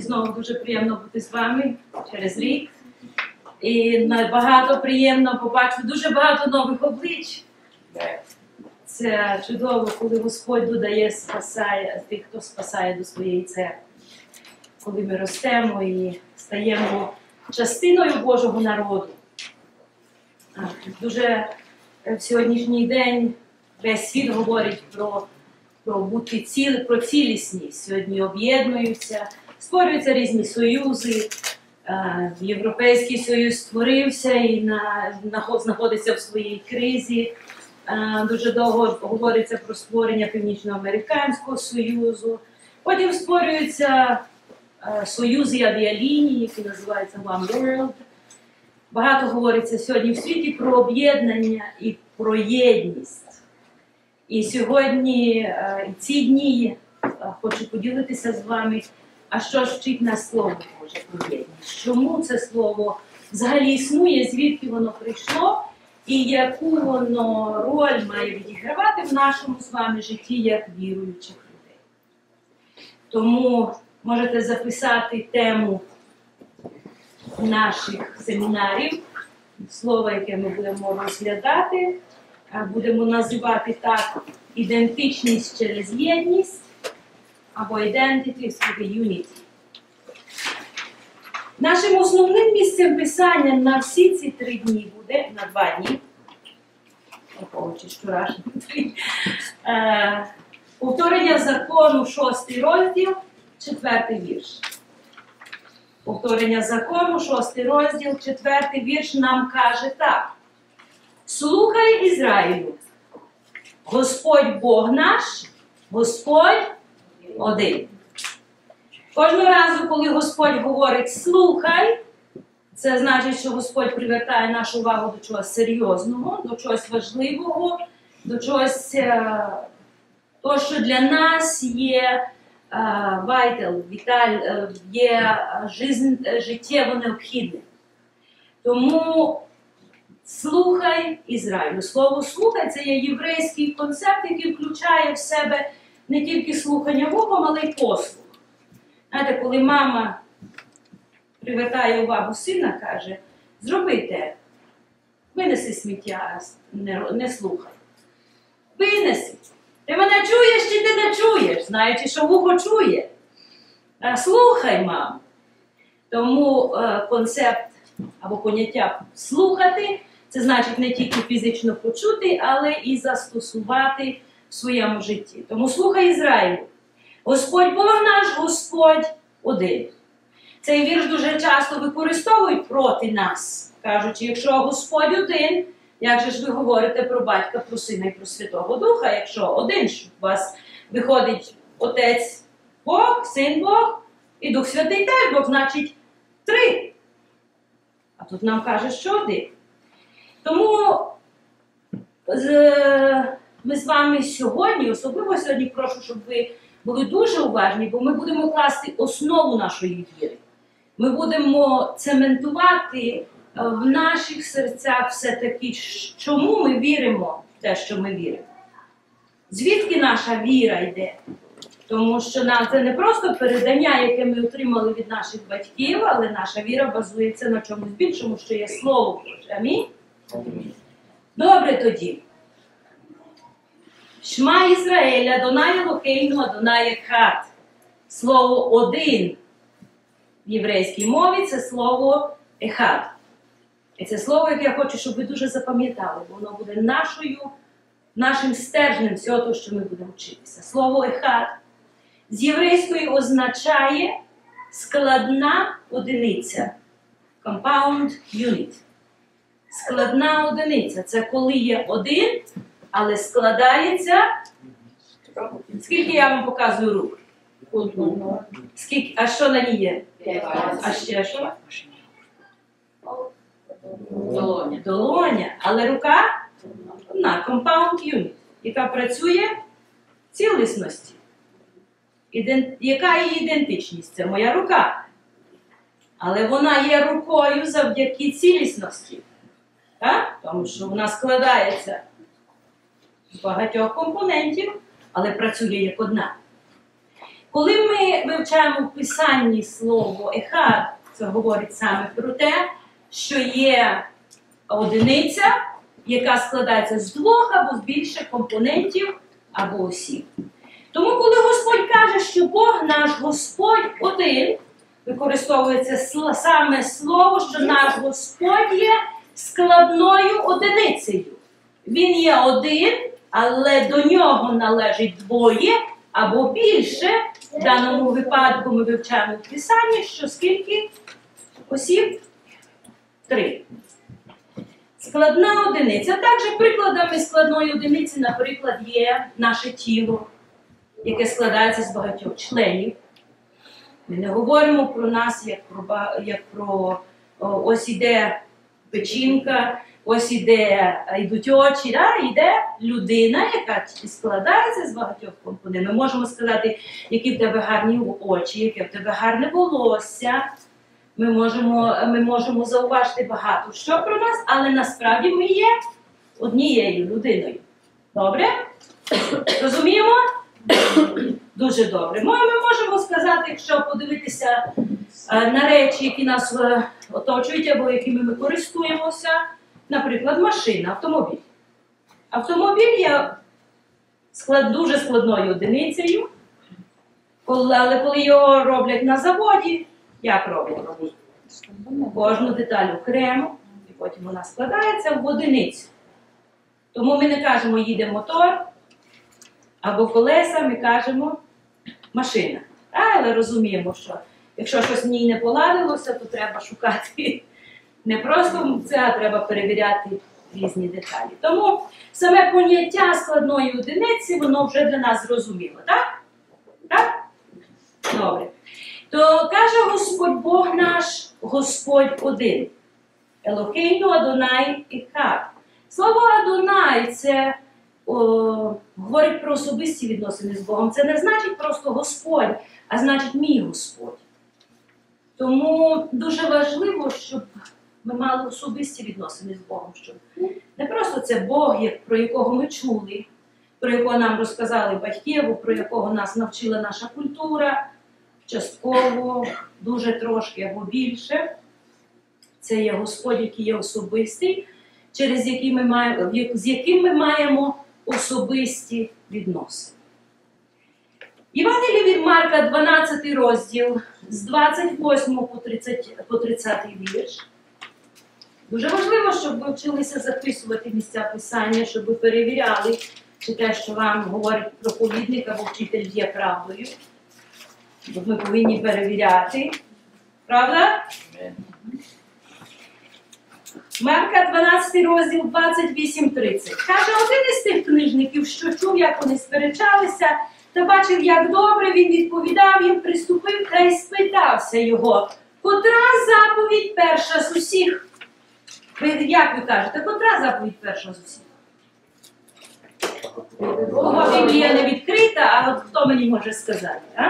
Мені знову дуже приємно бути з вами через рік. І набагато приємно побачити дуже багато нових облич. Це чудово, коли Господь додає, спасає тих, хто спасає до своєї церкви. Коли ми ростемо і стаємо частиною Божого народу. Дуже е, в сьогоднішній день весь світ говорить про, про бути ціл, про цілісність. Сьогодні об'єднуються, створюються різні союзи. Е, Європейський союз створився і на, знаходиться в своїй кризі. Е, Дуже довго говориться про створення Північноамериканського союзу. Потім створюються е, союзи авіаліній, які називаються One World. Багато говориться сьогодні в світі про об'єднання і про єдність. І сьогодні, і ці дні хочу поділитися з вами, а що ж вчить нас слово Боже про єдність? Чому це слово взагалі існує, звідки воно прийшло, і яку воно роль має відігравати в нашому з вами житті як віруючих людей. Тому можете записати тему наших семінарів, слово, яке ми будемо розглядати, будемо називати так ідентичність через єдність або identity through unity. Нашим основним місцем писання на всі ці три дні буде, на два дні, е, повторення закону, шостий розділ, четвертий вірш. Повторення закону, шостий розділ, четвертий вірш нам каже так. Слухай Ізраїлю, Господь Бог наш, Господь один. Кожного разу, коли Господь говорить слухай, це значить, що Господь привертає нашу увагу до чогось серйозного, до чогось важливого, до чогось, е, то, що для нас є вайтал, віталь, е, є е, е, життєво необхідним. Тому слухай Ізраїлю. Слово слухай це є єврейський концепт, який включає в себе не тільки слухання вухом, але й послух. Знаєте, коли мама привертає увагу сина, каже, зроби те, винеси сміття, не, не слухай. Винеси. Ти мене чуєш чи ти не чуєш, знаючи, що вухо чує. А, Слухай, мам. Тому е, концепт або поняття слухати це значить не тільки фізично почути, але і застосувати в своєму житті. Тому слухай Ізраїлю. Господь Бог наш, Господь один. Цей вірш дуже часто використовують проти нас, кажучи, якщо Господь один, як же ж ви говорите про батька, про сина і про Святого Духа, якщо один ж у вас виходить Отець Бог, Син Бог і Дух Святий теж Бог, значить три. А тут нам каже, що один. Тому з- ми з вами сьогодні, особливо сьогодні, прошу, щоб ви були дуже уважні, бо ми будемо класти основу нашої віри. Ми будемо цементувати е, в наших серцях все-таки, чому ми віримо в те, що ми віримо. Звідки наша віра йде? Тому що нам це не просто передання, яке ми отримали від наших батьків, але наша віра базується на чомусь більшому, що є Слово Боже. Амінь? Добре тоді. Шма Ізраїля, Донай Лохейну, Адонай Хат. Слово один в єврейській мові це слово ехад. І це слово, яке я хочу, щоб ви дуже запам'ятали, бо воно буде нашою, нашим стержнем всього того, що ми будемо вчитися. Слово ехад з єврейської означає складна одиниця. Compound unit. Складна одиниця це коли є один, але складається. Скільки я вам показую рук? Скільки, а що на ній є? А ще що? Долоня. Долоня. Але рука одна, compound unit, яка працює в цілісності. Іден... Яка її ідентичність? Це моя рука. Але вона є рукою завдяки цілісності. Так? Тому що вона складається з багатьох компонентів, але працює як одна. Коли ми вивчаємо в писанні слово ехад, це говорить саме про те, що є одиниця, яка складається з двох або з більше компонентів або осіб. Тому, коли Господь каже, що Бог наш Господь один, використовується саме слово, що наш Господь є складною одиницею. Він є один, але до нього належить двоє або більше. В даному випадку ми вивчаємо в Писанні, що скільки осіб? Три. Складна одиниця. Також прикладами складної одиниці, наприклад, є наше тіло, яке складається з багатьох членів. Ми не говоримо про нас як про, як про ось іде печінка, ось іде, е, йдуть очі, да? іде людина, яка складається з багатьох компонентів. Ми можемо сказати, які в тебе гарні очі, яке в тебе гарне волосся. Ми можемо, ми можемо зауважити багато що про нас, але насправді ми є однією людиною. Добре? Розуміємо? Дуже добре. Ми, ми можемо сказати, якщо подивитися е, на речі, які нас е, оточують або якими ми користуємося, наприклад, машина, автомобіль. Автомобіль є склад, дуже складною одиницею, коли, але коли його роблять на заводі, як роблять? Кожну деталь окремо, і потім вона складається в одиницю. Тому ми не кажемо їде мотор або колеса, ми кажемо машина. Але розуміємо, що якщо щось в ній не поладилося, то треба шукати не просто а треба перевіряти різні деталі. Тому саме поняття складної одиниці, воно вже для нас зрозуміло, так? Так? Добре. То каже Господь Бог наш, Господь один. Елокейну Адонай і Хад. Слово Адонай це о, говорить про особисті відносини з Богом. Це не значить просто Господь, а значить мій Господь. Тому дуже важливо, щоб ми мали особисті відносини з Богом. Щоб не просто це Бог, про якого ми чули, про якого нам розказали батьки, або про якого нас навчила наша культура, частково, дуже трошки або більше. Це є Господь, який є особистий, через який ми маємо, з яким ми маємо особисті відносини. Євангеліє від Марка, 12 розділ, з 28 по 30, по 30 вірш. Дуже важливо, щоб ви вчилися записувати місця писання, щоб ви перевіряли, чи те, що вам говорить проповідник або вчитель є правдою. Бо ми повинні перевіряти. Правда? Марка 12 розділ 28-30. Каже, один із тих книжників, що чув, як вони сперечалися, та бачив, як добре він відповідав їм, приступив та й спитався його, котра заповідь перша з усіх? Ви як ви кажете, котра заповідь перша з усіх? Кого Біблія не відкрита, а от хто мені може сказати? А,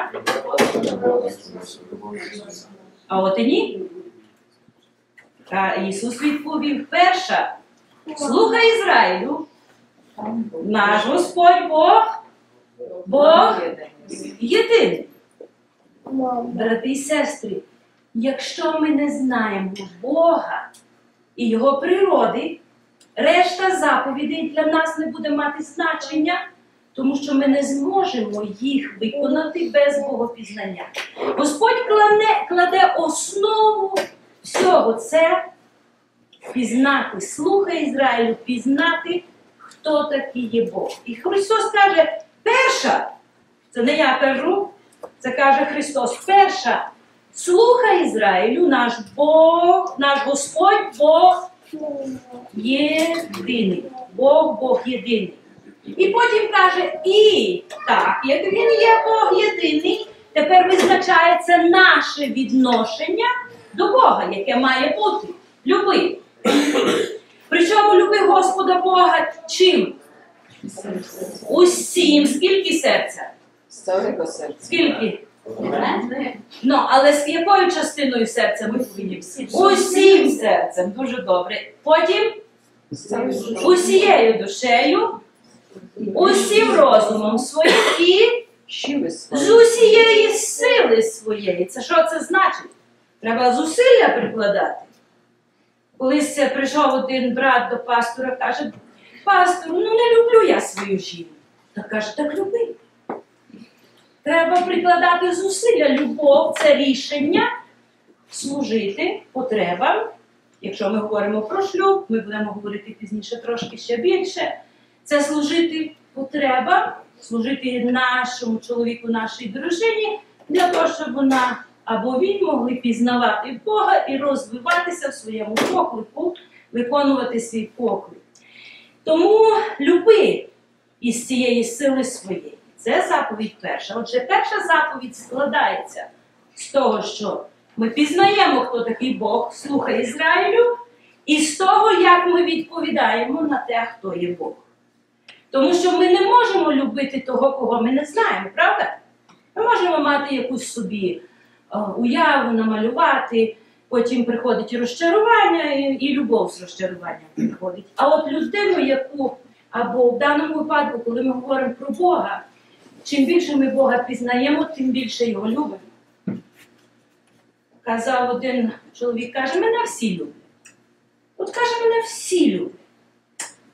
а от і ні. А Ісус відповів перша. Слухай Ізраїлю, наш Господь Бог, Бог єдиний. Брати і сестри, якщо ми не знаємо Бога і Його природи, решта заповідей для нас не буде мати значення, тому що ми не зможемо їх виконати без Богопізнання. Господь кладе, кладе основу всього це пізнати, слухай Ізраїлю, пізнати, хто такий є Бог. І Христос каже, перша, це не я кажу, це каже Христос, перша. Слухай Ізраїлю, наш Бог, наш Господь Бог єдиний. Бог Бог єдиний. І потім каже, і так, як він є Бог єдиний, тепер визначається наше відношення до Бога, яке має бути. Люби. Причому люби Господа Бога чим? Усім. Скільки серця? Скільки? Ну, але з якою частиною серця ми повинні? Усім серцем. Дуже добре. Потім усією душею, усім розумом своїм і З усієї сили своєї. Це що це значить? Треба зусилля прикладати. Колись прийшов один брат до пастора, каже, пастор, ну не люблю я свою жінку. Та каже, так люби. Треба прикладати зусилля. Любов це рішення служити потребам. Якщо ми говоримо про шлюб, ми будемо говорити пізніше трошки ще більше. Це служити потребам, служити нашому чоловіку, нашій дружині, для того, щоб вона або він могли пізнавати Бога і розвиватися в своєму поклику, виконувати свій поклик. Тому люби із цієї сили своєї. Це заповідь перша. Отже, перша заповідь складається з того, що ми пізнаємо, хто такий Бог, слухай Ізраїлю, і з того, як ми відповідаємо на те, хто є Бог. Тому що ми не можемо любити того, кого ми не знаємо, правда? Ми можемо мати якусь собі е, уяву, намалювати, потім приходить розчарування, і любов з розчаруванням приходить. А от людину, яку, або в даному випадку, коли ми говоримо про Бога, чим більше ми Бога пізнаємо, тим більше його любимо. Казав один чоловік, каже, мене всі люблять. От каже, мене всі люблять.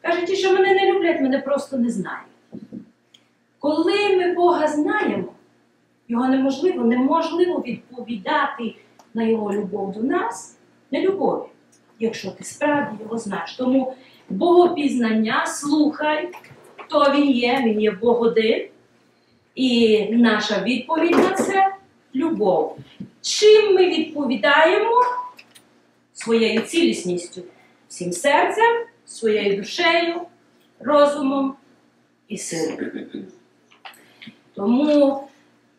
Каже, ті, що мене не люблять, мене просто не знають. Коли ми Бога знаємо, його неможливо, неможливо відповідати на його любов до нас, не любові, якщо ти справді його знаєш. Тому богопізнання, слухай, хто він є, він є Бог один. І наша відповідь на це любов. Чим ми відповідаємо своєю цілісністю, всім серцем, своєю душею, розумом і силою. Тому,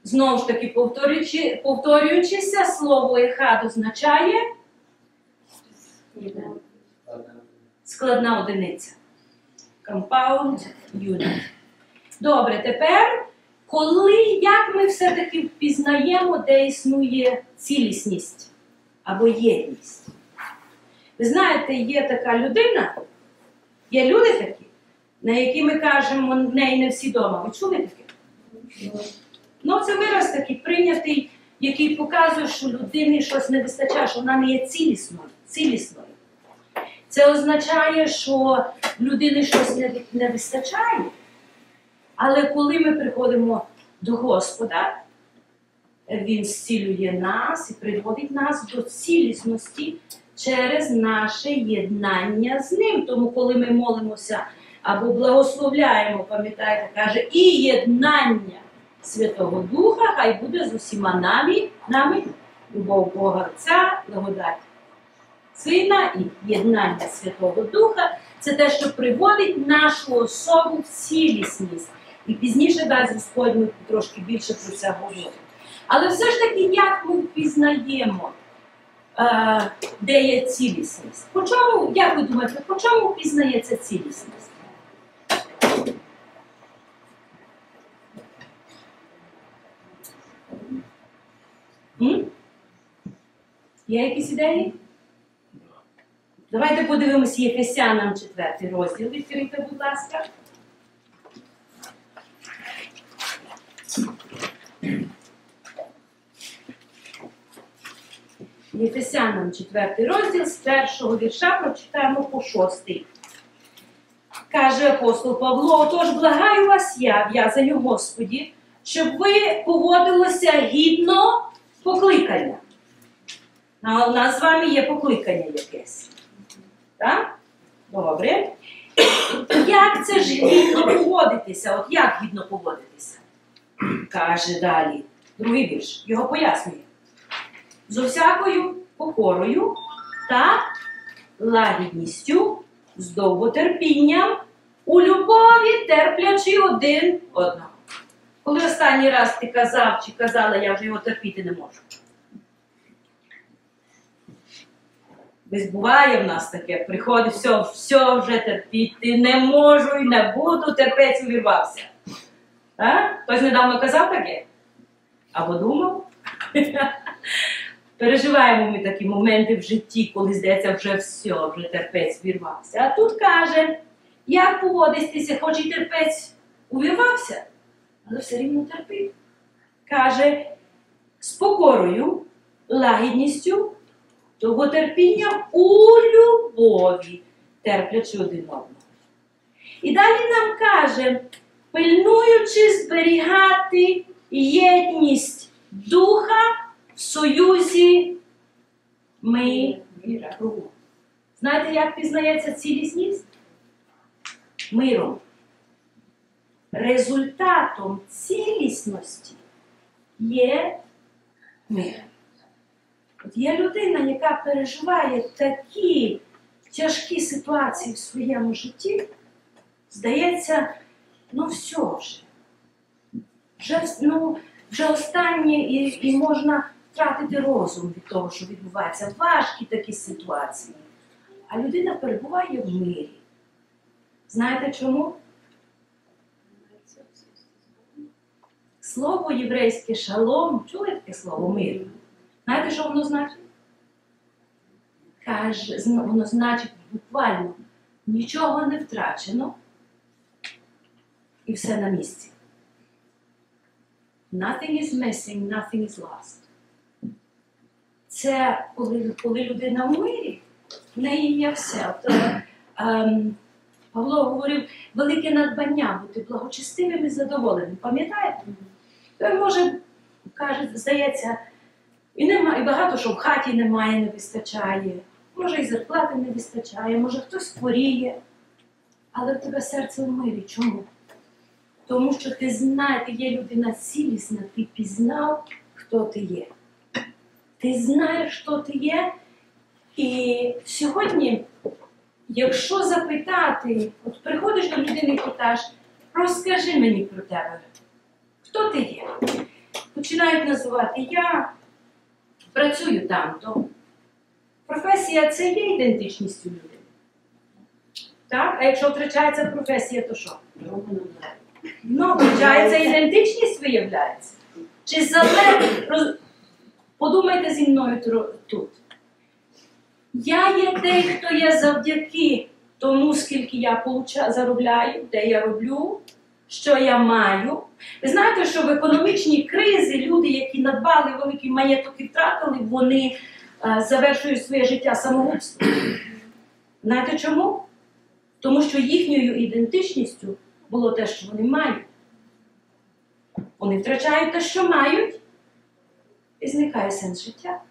знову ж таки, повторюючи, повторюючися, слово ехад означає складна одиниця. Compound unit. Добре, тепер, коли як ми все-таки впізнаємо, де існує цілісність або єдність? Ви знаєте, є така людина, є люди такі, на які ми кажемо, в неї не всі дома. Ви чули таке? Ну, це вираз такий прийнятий, який показує, що людині щось не вистачає, що вона не є цілісною. цілісною. Це означає, що людини щось не, не вистачає. Але коли ми приходимо до Господа, Він зцілює нас і приводить нас до цілісності через наше єднання з ним. Тому, коли ми молимося або благословляємо, пам'ятаєте, каже, і єднання Святого Духа, хай буде з усіма нами, нами любов Бога Отця, благодать Сина і єднання Святого Духа. Це те, що приводить нашу особу в цілісність. І пізніше дасть Господь трошки більше про це говоримо. Але все ж таки, як ми впізнаємо, е, де є цілісність? По чому, як ви думаєте, по чому впізнається цілісність? Є якісь ідеї? Давайте подивимося Єфесянам 4 розділ. Відкрийте, будь ласка. Єфесянам 4 розділ з першого вірша прочитаємо по шостий. Каже апостол Павло: Отож, благаю вас я, в'язаню Господі, щоб ви поводилися гідно покликання. На- У нас з вами є покликання якесь. Так? Добре. Як це ж гідно поводитися? От як гідно поводитися? Каже далі. Другий вірш. Його пояснює. З усякою покорою та лагідністю, з довготерпінням, у любові терплячи один одного. Коли останній раз ти казав чи казала, я вже його терпіти не можу. Десь буває в нас таке, приходить, все, все вже терпіти не можу і не буду, терпець увірвався. А? Хтось недавно казав таке? Або думав? Переживаємо ми такі моменти в житті, коли здається, вже все, вже терпець вірвався. А тут каже, як поводитися, хоч і терпець увірвався, але все рівно терпів. Каже, з покорою, лагідністю, довготерпінням у любові, терплячи один одного. І далі нам каже, пильнуючи зберігати єдність духа в союзі ми Міра. Знаєте, як пізнається цілісність? Миром. Результатом цілісності є мир. От є людина, яка переживає такі тяжкі ситуації в своєму житті, здається, ну все вже. Вже, ну, вже останнє і, і можна втратити розум від того, що відбувається. Важкі такі ситуації. А людина перебуває в мирі. Знаєте чому? Слово єврейське шалом, чули таке слово мир? Знаєте, що воно значить? Каже, воно значить буквально нічого не втрачено і все на місці. Nothing is missing, nothing is lost. Це коли, коли людина в мирі, в неї є все. От, е, ем, Павло говорив, велике надбання бути благочестивим і задоволеним. Пам'ятаєте? Той може, каже, здається, і, нема, і багато що в хаті немає, не вистачає. Може, і зарплати не вистачає, може хтось хворіє. Але в тебе серце в мирі. Чому? Тому що ти знаєш, ти є людина цілісна, ти пізнав, хто ти є. Ти знаєш, хто ти є. І сьогодні, якщо запитати, от приходиш до людини і питаєш, розкажи мені про тебе, хто ти є? Починають називати я працюю там-то. Професія це є ідентичністю людини. Так? А якщо втрачається професія, то що? Ну, втрачається ідентичність, виявляється. Чи залежить? Роз... Подумайте зі мною тут. Я є той, хто є завдяки тому, скільки я получа... заробляю, де я роблю, що я маю. Ви знаєте, що в економічній кризі люди, які надбали великий маєток і втратили, вони е, завершують своє життя самогубством. Знаєте чому? Тому що їхньою ідентичністю було те, що вони мають. Вони втрачають те, що мають, і зникає сенс життя.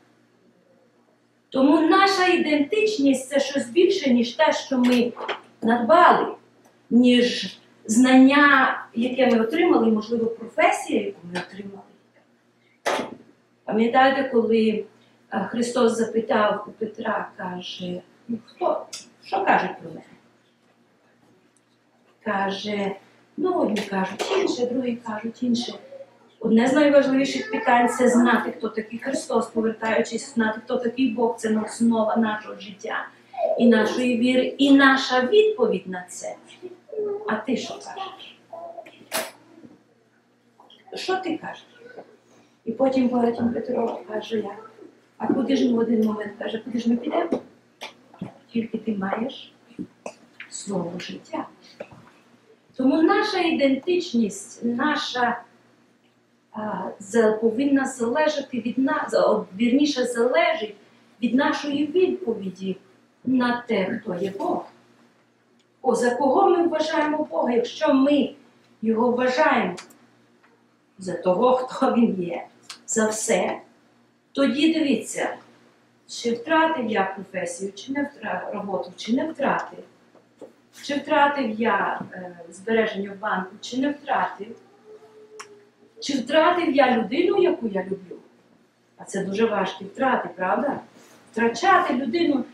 Тому наша ідентичність це щось більше, ніж те, що ми надбали, ніж знання, яке ми отримали, і, можливо, професія, яку ми отримали. Пам'ятаєте, коли е, Христос запитав у Петра, каже, ну хто, що кажуть про мене? Каже, ну одні кажуть інше, другі кажуть інше. Одне з найважливіших питань це знати, хто такий Христос, повертаючись, знати, хто такий Бог, це основа нашого життя і нашої віри, і наша відповідь на це. А ти що кажеш? Що ти кажеш? І потім потім Петро каже, як? А куди ж ми в один момент каже, куди ж ми підемо? Тільки ти маєш слово життя. Тому наша ідентичність, наша а, повинна залежати від нас, вірніше залежить від нашої відповіді на те, хто є Бог. О, за кого ми вважаємо Бога, якщо ми його вважаємо за того, хто він є, за все, тоді дивіться, чи втратив я професію, чи не втратив роботу, чи не втратив. Чи втратив я е, збереження в банку, чи не втратив? Чи втратив я людину, яку я люблю? А це дуже важкі втрати, правда? Втрачати людину.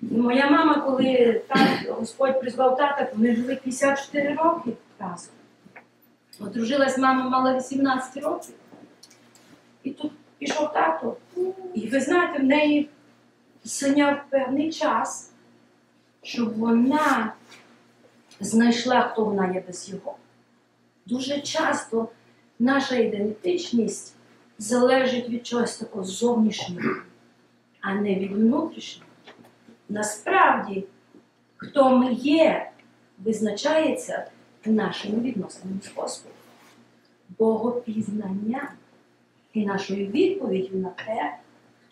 Моя мама, коли так, Господь призвав тата, вони жили 54 роки разом. Одружилась мама, мала 18 років. І тут пішов тато. І ви знаєте, в неї зайняв певний час, щоб вона знайшла, хто вона є без його. Дуже часто наша ідентичність залежить від чогось такого зовнішнього, а не від внутрішнього. Насправді, хто ми є, визначається нашими відносинами з Господом. богопізнання і нашою відповіддю на те,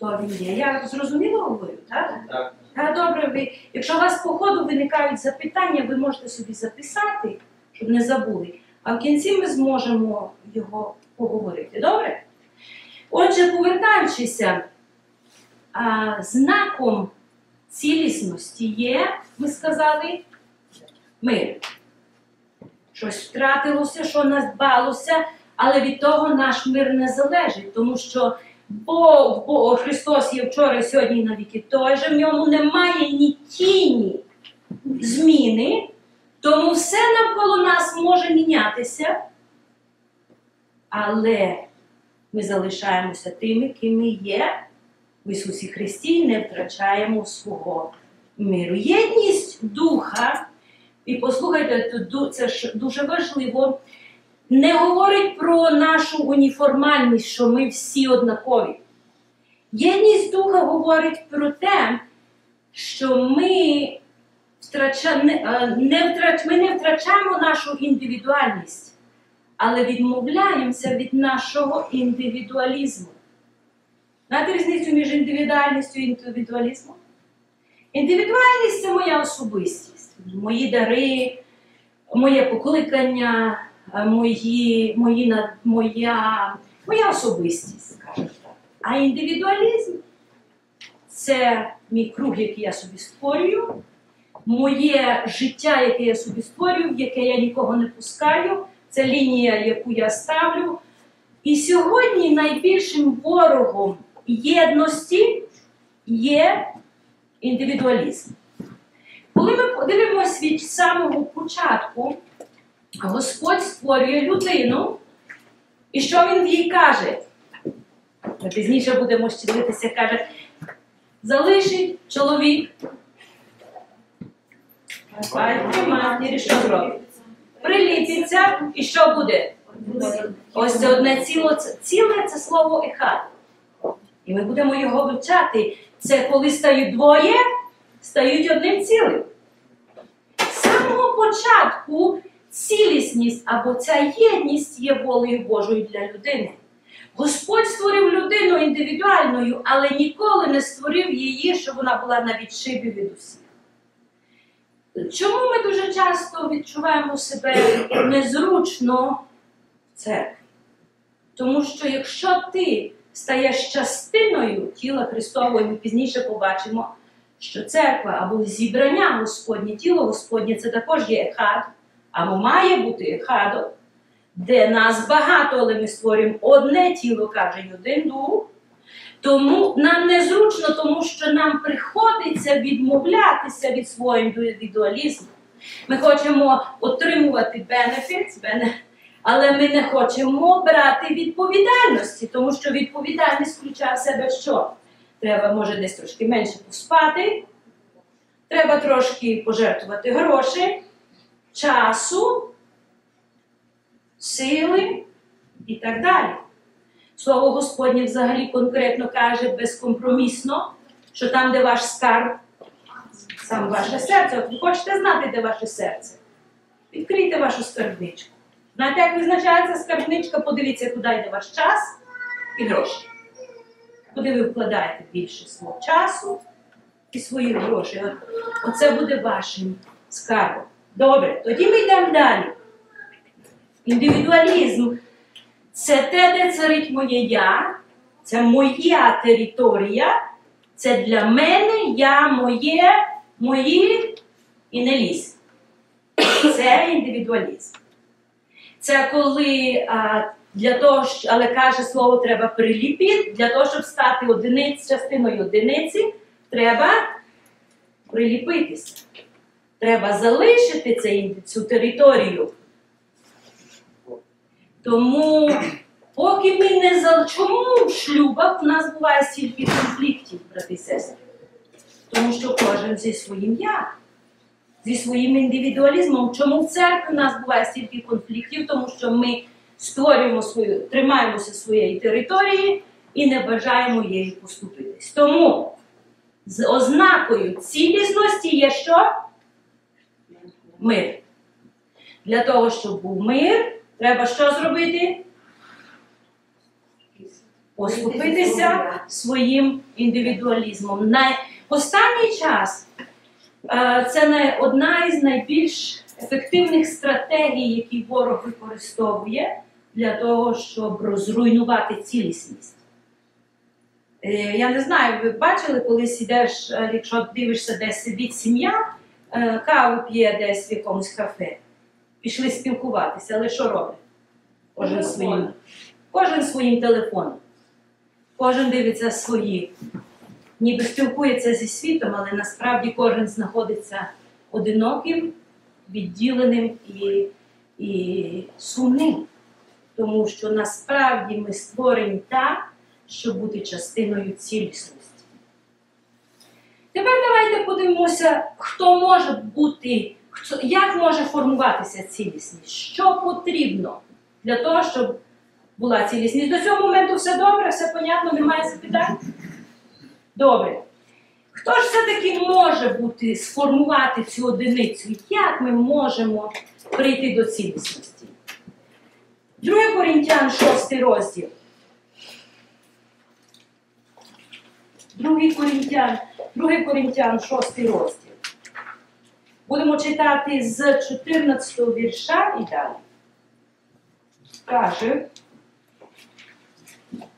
хто він є. Я зрозуміло говорю, так? Так. Та добре, ви, якщо у вас по ходу виникають запитання, ви можете собі записати, щоб не забули. А в кінці ми зможемо його поговорити. Добре? Отже, повертаючися, а, знаком цілісності є, ми сказали, мир. Щось втратилося, що надбалося, але від того наш мир не залежить, тому що Бог, Бог Христос є вчора, сьогодні і навіки той же, в ньому немає ні тіні зміни, тому все навколо нас може мінятися, але ми залишаємося тими, ким ми є. В Ісусі Христі, і не втрачаємо свого миру. Єдність духа, і послухайте, це ж дуже важливо, не говорить про нашу уніформальність, що ми всі однакові. Єдність духа говорить про те, що ми, втрача... не, е, втрач... ми не втрачаємо нашу індивідуальність, але відмовляємося від нашого індивідуалізму. Знаєте різницю між індивідуальністю і індивідуалізмом? Індивідуальність це моя особистість, мої дари, моє покликання, мої, мої, моя, моя особистість, скажімо так. А індивідуалізм це мій круг, який я собі створюю, моє життя, яке я собі створюю, в яке я нікого не пускаю, це лінія, яку я ставлю. І сьогодні найбільшим ворогом єдності є індивідуалізм. Коли ми подивимося від самого початку, Господь створює людину, і що він їй каже? Ми пізніше будемо ще дивитися, каже, залишить чоловік. Батько, матері, що зробить? Приліпиться, і що буде? Ось це одне ціло, ціле це слово ехад. І ми будемо його вивчати. Це коли стають двоє, стають одним цілим. З самого початку цілісність або ця єдність є волею Божою для людини. Господь створив людину індивідуальною, але ніколи не створив її, щоб вона була на відшибі від усіх. Чому ми дуже часто відчуваємо себе незручно в церкві? Тому що якщо ти стаєш частиною тіла Христового, ми пізніше побачимо, що церква або зібрання Господнє, тіло Господнє це також є ехад, або має бути ехадом, де нас багато, але ми створюємо одне тіло, каже один дух. Тому нам незручно, тому що нам приходиться відмовлятися від свого індивідуалізму. Ми хочемо отримувати benefits, бене- але ми не хочемо брати відповідальності, тому що відповідальність включає в себе що? Треба, може, десь трошки менше поспати, треба трошки пожертвувати гроші, часу, сили і так далі. Слово Господнє взагалі конкретно каже безкомпромісно, що там, де ваш скарб, сам ваше серце. От ви хочете знати, де ваше серце? Відкрийте вашу скарбничку. Знаєте, як визначається скарбничка, подивіться, куди йде ваш час і гроші. Куди ви вкладаєте більше свого часу і своїх грошей. Оце буде вашим скарбом. Добре, тоді ми йдемо далі. Індивідуалізм це те, де царить моє я, це моя територія, це для мене я, моє, мої і не лізь. Це індивідуалізм. Це коли а, для того, але каже слово, треба приліпити, для того, щоб стати одиниць, частиною одиниці, треба приліпитися. Треба залишити цей, цю територію. Тому, поки ми не за чому в шлюбах у нас буває стільки конфліктів, брати і сестри? Тому що кожен зі своїм я, зі своїм індивідуалізмом. Чому в церкві у нас буває стільки конфліктів? Тому що ми створюємо свою, тримаємося своєї території і не бажаємо її поступитись. Тому з ознакою цілісності є що? Мир. Для того, щоб був мир, треба що зробити? поступитися своїм індивідуалізмом. На останній час е, це не одна із найбільш ефективних стратегій, які ворог використовує для того, щоб розруйнувати цілісність. Е, Я не знаю, ви бачили, коли сидиш, е, якщо дивишся, де сидить сім'я, каву п'є десь в якомусь кафе. Пішли спілкуватися, але що робить? Кожен Телефон. своїм, кожен своїм телефоном. Кожен дивиться свої. Ніби спілкується зі світом, але насправді кожен знаходиться одиноким, відділеним і, і сумним. Тому що насправді ми створені так, щоб бути частиною цілісності. Тепер давайте подивимося, хто може бути, як може формуватися цілісність, що потрібно для того, щоб була цілісність. До цього моменту все добре, все понятно, немає запитань? Добре. Хто ж все-таки може бути, сформувати цю одиницю? Як ми можемо прийти до цілісності? 2 Корінтян, 6 розділ. 2 Корінтян, 2 Корінтян, 6 розділ. Будемо читати з 14 вірша і далі. Каже,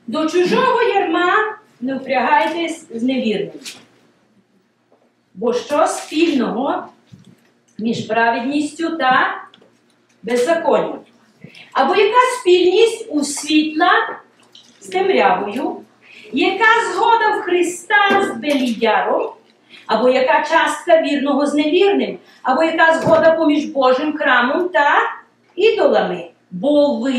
до чужого ярма не впрягайтесь з невірним. Бо що спільного між праведністю та беззаконням? Або яка спільність у світла з темрявою, яка згода в Христа з Беліяром, або яка частка вірного з невірним, або яка згода поміж Божим храмом та ідолами? Бо ви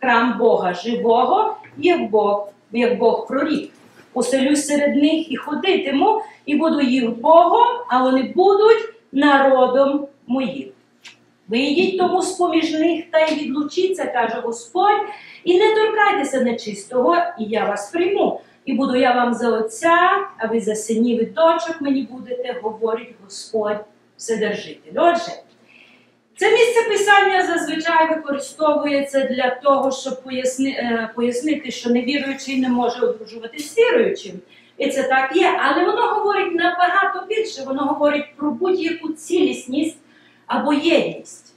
храм Бога живого, як Бог, як Бог прорік. Поселюсь серед них і ходитиму, і буду їх Богом, а вони будуть народом моїм. Вийдіть тому з-поміж них та й відлучіться, каже Господь, і не торкайтеся нечистого, і я вас прийму. І буду я вам за отця, а ви за синів і дочок мені будете, говорить Господь Вседержитель. Отже, це місце писання зазвичай використовується для того, щоб поясни, е, пояснити, що невіруючий не може одружуватись з віруючим. І це так є, але воно говорить набагато більше, воно говорить про будь-яку цілісність або єдність.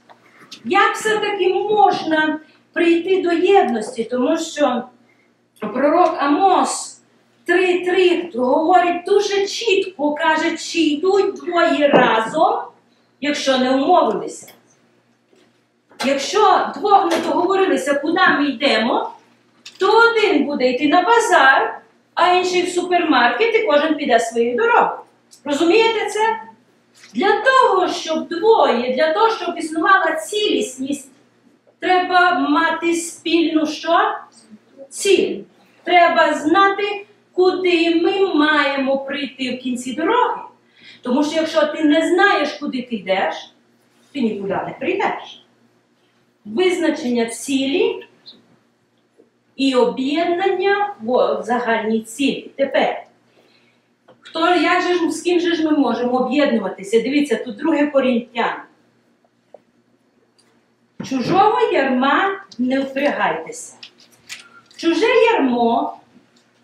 Як все-таки можна прийти до єдності? Тому що пророк Амос 3.3 говорить дуже чітко, каже, чи йдуть двоє разом, якщо не умовилися. Якщо двох не договорилися, куди ми йдемо, то один буде йти на базар, а інший в супермаркет, і кожен піде своєю дорогою. Розумієте це? Для того, щоб двоє, для того, щоб існувала цілісність, треба мати спільну що? Ціль. Треба знати, куди ми маємо прийти в кінці дороги. Тому що якщо ти не знаєш, куди ти йдеш, ти нікуди не прийдеш. Визначення цілі і об'єднання в загальній цілі. Тепер. Хто, як же, ж- з ким же ж ми можемо об'єднуватися? Дивіться, тут друге корінтян. Чужого ярма не впрягайтеся. Чуже ярмо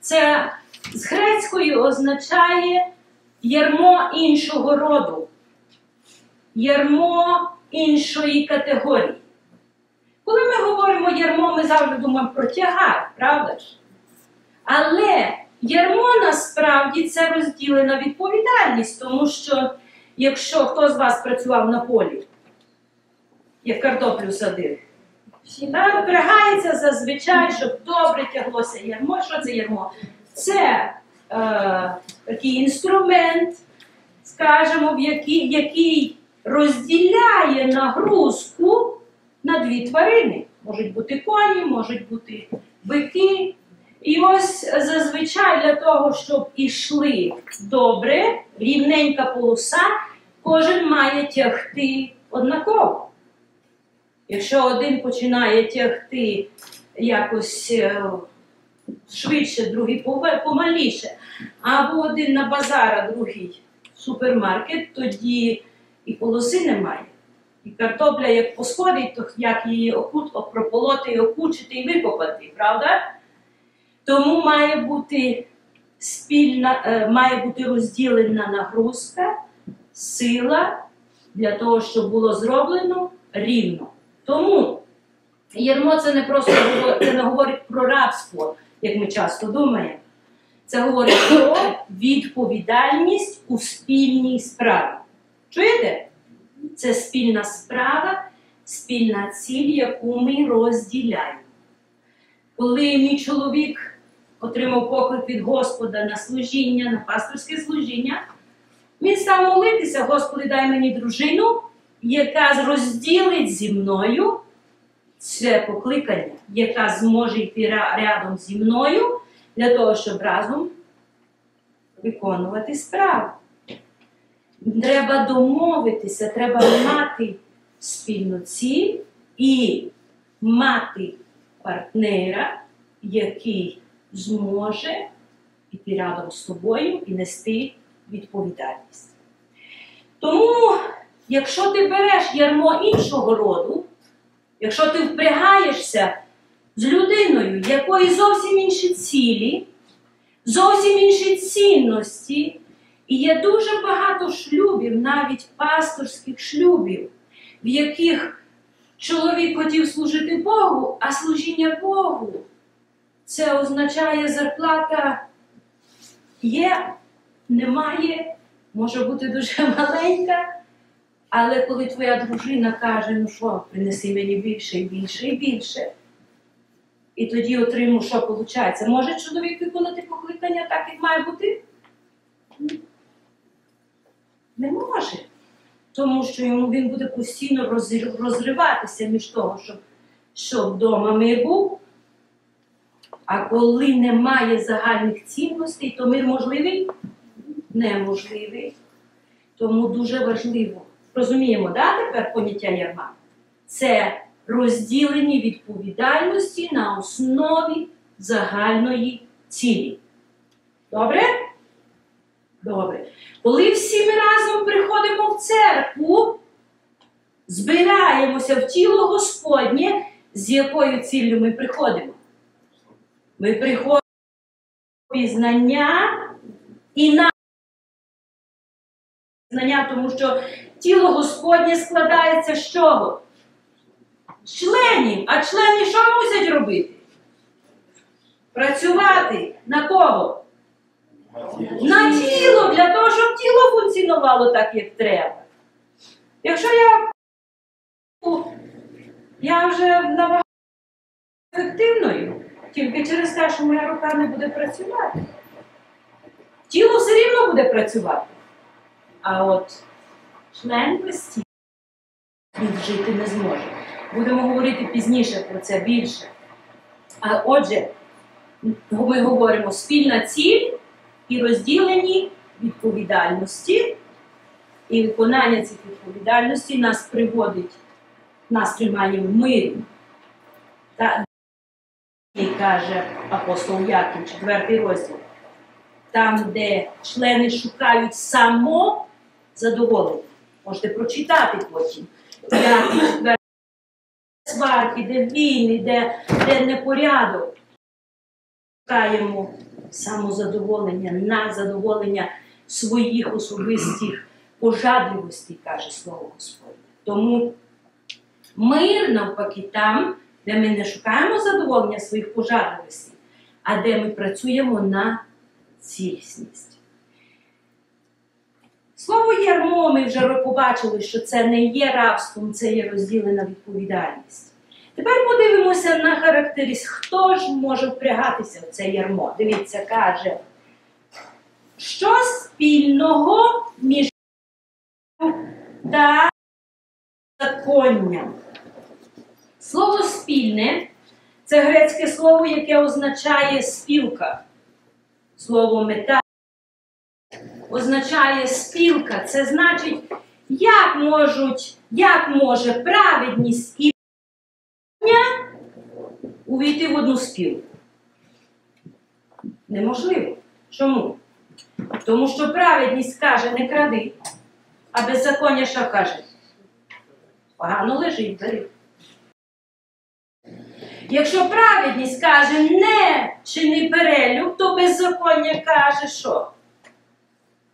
це з грецької означає ярмо іншого роду, ярмо іншої категорії. Коли ми говоримо ярмо, ми завжди думаємо про тягар, правда ж? Але ярмо насправді це розділена відповідальність, тому що якщо хто з вас працював на полі, як картоплю садив, там впрягається зазвичай, щоб добре тяглося ярмо. Що це ярмо? Це е, такий інструмент, скажімо, який, який розділяє нагрузку на дві тварини. Можуть бути коні, можуть бути бики. І ось зазвичай для того, щоб ішли добре, рівненька полоса, кожен має тягти однаково. Якщо один починає тягти якось е, швидше, другий помаліше, або один на базар, а другий супермаркет, тоді і полоси немає. І картопля як посходить, то як її окут, прополоти, окучити і викопати, правда? Тому має бути спільна, е, має бути розділена нагрузка, сила для того, щоб було зроблено рівно. Тому ярмо це не просто це не говорить про рабство, як ми часто думаємо. Це говорить про відповідальність у спільній справі. Чуєте? Це спільна справа, спільна ціль, яку ми розділяємо. Коли мій чоловік отримав поклик від Господа на служіння, на пасторське служіння, він став молитися, Господи, дай мені дружину, яка розділить зі мною це покликання, яка зможе йти рядом зі мною для того, щоб разом виконувати справу. Треба домовитися, треба мати спільну ціль і мати партнера, який зможе йти рядом з тобою і нести відповідальність. Тому, якщо ти береш ярмо іншого роду, якщо ти впрягаєшся з людиною, якої зовсім інші цілі, зовсім інші цінності, і є дуже багато шлюбів, навіть пасторських шлюбів, в яких чоловік хотів служити Богу, а служіння Богу це означає зарплата є, немає, може бути дуже маленька. Але коли твоя дружина каже, ну що, принеси мені більше і більше і більше. І тоді отриму, що виходить. Може чоловік виконати покликання так, як має бути? Не може. Тому що йому він буде постійно розриватися між того, щоб, щоб вдома мир був. А коли немає загальних цінностей, то мир можливий? Неможливий. Тому дуже важливо. Розуміємо, да, тепер поняття ярма? Це розділені відповідальності на основі загальної цілі. Добре? Добре. Коли всі ми разом приходимо в церкву, збираємося в тіло Господнє, з якою ціллю ми приходимо? Ми приходимо до пізнання і на знання, тому що тіло Господнє складається з чого? Членів. А члени що мусять робити? Працювати на кого? На тіло, для того, щоб тіло функціонувало так, як треба. Якщо я я вже набагато ефективною, тільки через те, що моя рука не буде працювати. Тіло все рівно буде працювати. А от член без він жити не зможе. Будемо говорити пізніше про це більше. А отже, ми говоримо спільна ціль і розділені відповідальності. І виконання цих відповідальностей нас приводить, нас тримає в мирі. І каже апостол Яків, четвертий розділ, там, де члени шукають само задоволення. Можете прочитати потім. Четвертий сварки, де війни, де, де непорядок. Шукаємо самозадоволення, на задоволення своїх особистих пожадливостей, каже слово Господнє. Тому мир навпаки там, де ми не шукаємо задоволення своїх пожадливостей, а де ми працюємо на цілісність. Слово ярмо ми вже побачили, що це не є рабством, це є розділена відповідальність. Тепер подивимося на характеристику. Хто ж може впрягатися в це ярмо? Дивіться, каже, що спільного між та законням. Слово спільне це грецьке слово, яке означає спілка. Слово мета означає спілка. Це значить, як можуть, як може праведність і увійти в одну спілку. Неможливо. Чому? Тому що праведність каже, не кради, а беззаконня що каже? Погано лежить, бери. Якщо праведність каже не чини перелюб, то беззаконня каже що?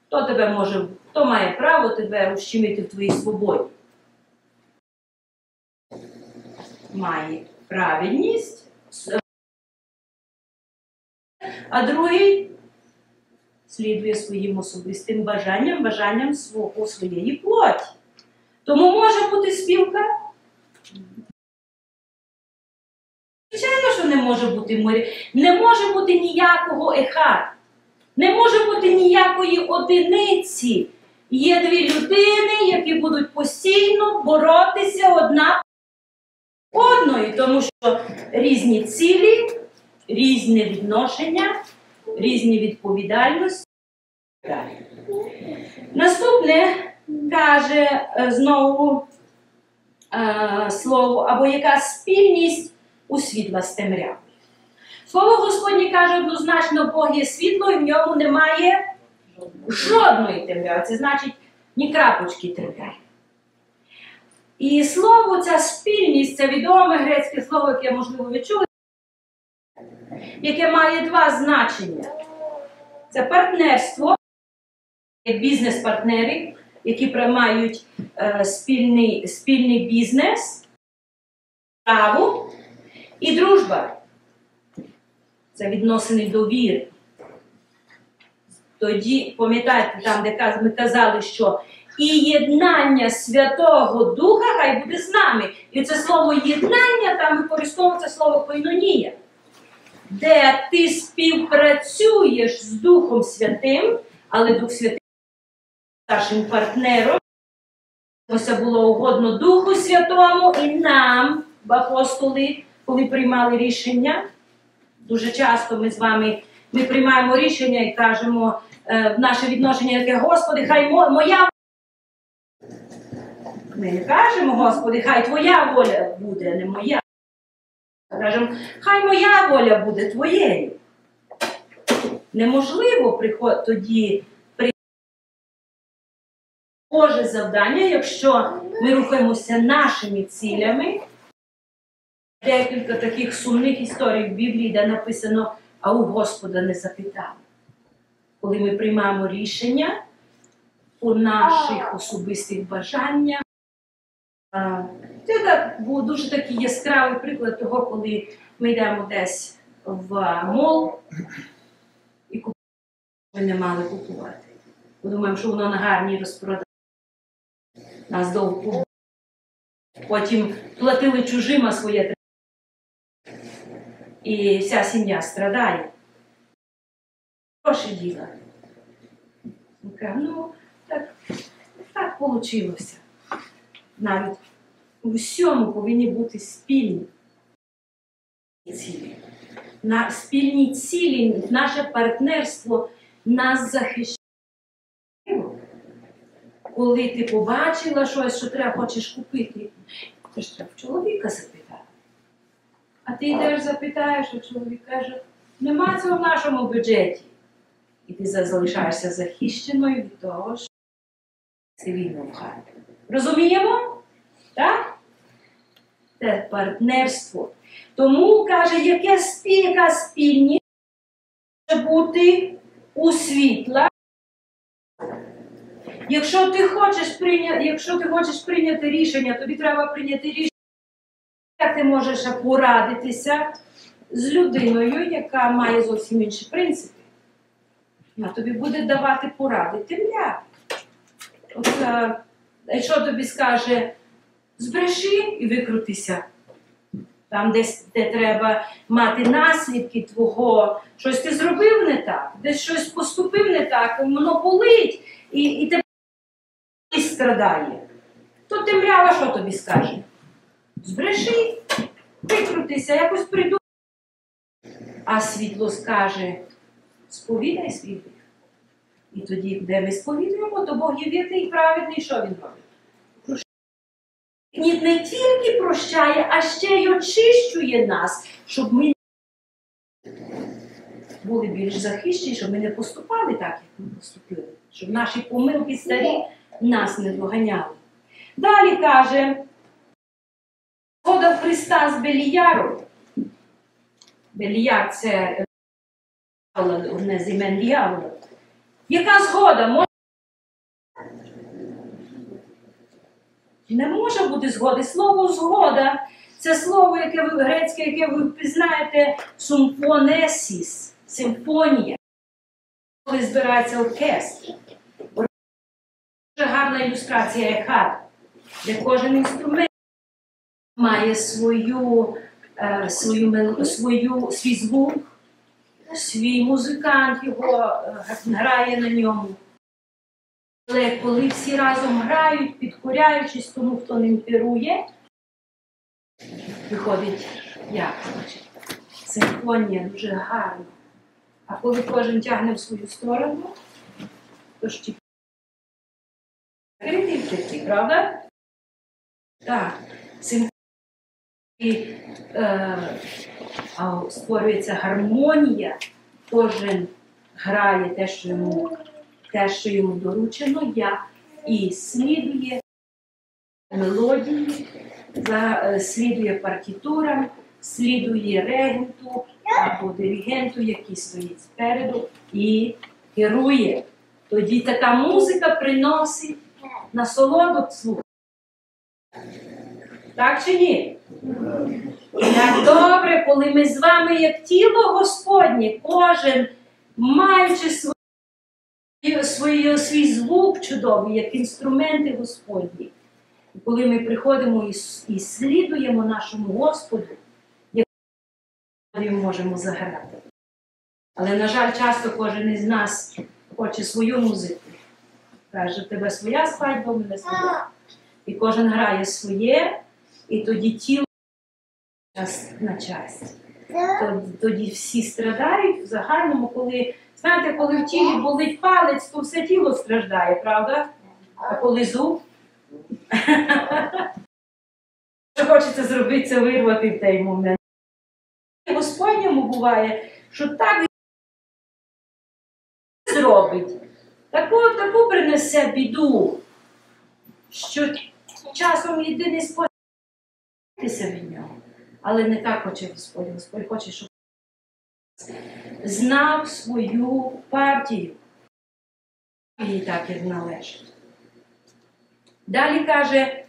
Хто тебе може, хто має право тебе ущемити в твоїй свободі? Має праведність, а другий слідує своїм особистим бажанням, бажанням свого своєї плоті. Тому може бути спілка. Не може бути морі. Не може бути ніякого ехат. Не може бути ніякої одиниці. Є дві людини, які будуть постійно боротися одна одною, тому що різні цілі, різне відношення, різні відповідальності. Наступне каже е, знову е, слово, або яка спільність у світла з темрявою. Слово Господнє каже однозначно, Бог є світло і в ньому немає жодної темряви. Це значить ні крапочки темряви. І слово, ця спільність, це відоме грецьке слово, яке, можливо, ви чули, яке має два значення. Це партнерство, бізнес-партнери, які приймають е, спільний, спільний бізнес, право і дружба. Це відносини довіри. Тоді, пам'ятаєте, там, де ми казали, що і єднання Святого Духа хай буде з нами. І це слово єднання там використовується слово койнонія, де ти співпрацюєш з Духом Святим, але Дух Святий є старшим партнером. Це було угодно Духу Святому і нам, апостоли, коли приймали рішення. Дуже часто ми з вами ми приймаємо рішення і кажемо е, наше відношення яке Господи, хай мо- моя. Ми не кажемо, Господи, хай Твоя воля буде, не моя. Кажемо, хай моя воля буде твоєю. Неможливо приход... тоді при... Боже завдання, якщо ми рухаємося нашими цілями. Декілька таких сумних історій в Біблії, де написано, а у Господа не запитали. Коли ми приймаємо рішення у наших особистих бажаннях. Це був дуже такий яскравий приклад того, коли ми йдемо десь в мол і купуємо, ми не мали купувати. Бо думаємо, що воно на гарній розпродажі. Нас довго. Потім платили чужим, а своє. І вся сім'я страдає. Гроші діла. Ну, так, так вийшло. Навіть у всьому повинні бути спільні цілі. На спільні цілі, наше партнерство нас захищає. Коли ти побачила щось, що треба хочеш купити, то ж треба чоловіка запитати. А ти йдеш запитаєш, а чоловік каже, нема цього в нашому бюджеті. І ти залишаєшся захищеною від того, що це війна в хаті. Розуміємо? Так? Це партнерство. Тому каже, яке яка спільність може бути у світла. Якщо ти хочеш прийняти, якщо ти хочеш прийняти рішення, тобі треба прийняти рішення. Ти можеш порадитися з людиною, яка має зовсім інші принципи? Вона тобі буде давати поради темля. От, е, якщо тобі скаже, збреши і викрутися. Там, десь де треба мати наслідки твого, щось ти зробив не так, десь щось поступив не так, воно болить, і, і тебе страдає. То темрява що тобі скаже? Збреши, викрутися, якось придумай. А світло скаже, сповідай свій гріх. І тоді, де ми сповідуємо, то Бог є вірний і праведний, що він робить? Він не тільки прощає, а ще й очищує нас, щоб ми були більш захищені, щоб ми не поступали так, як ми поступили, щоб наші помилки старі нас не доганяли. Далі каже, Христа з Беліяром Беліяр це одне з імен дьявола. Яка згода? Може... Не може бути згоди. Слово згода це слово, яке ви грецьке, яке ви впізнаєте сумфонесіс, симфонія. Коли збирається оркестр. Дуже гарна ілюстрація як де кожен інструмент має свою, е, свою, свою, свій звук, свій музикант його е, грає на ньому. Але коли всі разом грають, підкоряючись тому, хто ним керує, виходить як? Симфонія дуже гарна. А коли кожен тягне в свою сторону, то ті критики, правда? Так, е, створюється гармонія, кожен грає те, що йому, те, що йому доручено, я, і слідує мелодії, за, е, слідує партітурам, слідує регенту або диригенту, який стоїть спереду, і керує. Тоді така музика приносить насолоду слуху. Так чи ні? Як добре, коли ми з вами, як тіло Господнє, кожен, маючи свій, свій, свій звук чудовий, як інструменти Господні. І коли ми приходимо і, і слідуємо нашому Господу, якою можемо заграти. Але, на жаль, часто кожен із нас хоче свою музику. Каже, тебе своя свадьба, мене своя. І кожен грає своє, і тоді тіло час на часть. Тоді, всі страдають в загальному, коли, знаєте, коли в тілі болить палець, то все тіло страждає, правда? А коли зуб, що хочеться зробити, це вирвати в той момент. Господньому буває, що так зробить, таку, таку принесе біду, що часом єдиний спосіб відмовитися від нього. Але не так хоче Господь. Господь хоче, щоб знав свою партію. І так як належить. Далі каже,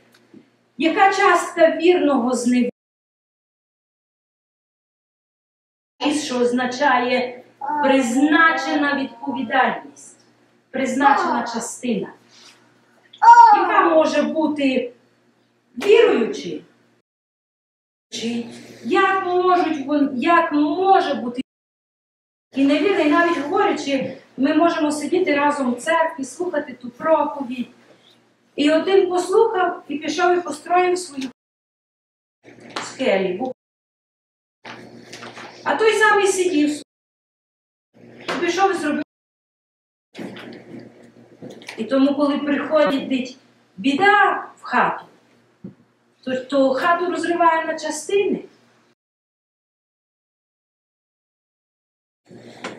яка частка вірного з що означає призначена відповідальність, призначена частина, яка може бути віруючий. Як можуть як може бути і невірний, навіть говорячи, ми можемо сидіти разом в церкві, слухати ту проповідь. І один послухав і пішов і построїв свою скелі. А той самий сидів і пішов і зробив. І тому, коли приходить біда в хату, то, хату розриває на частини.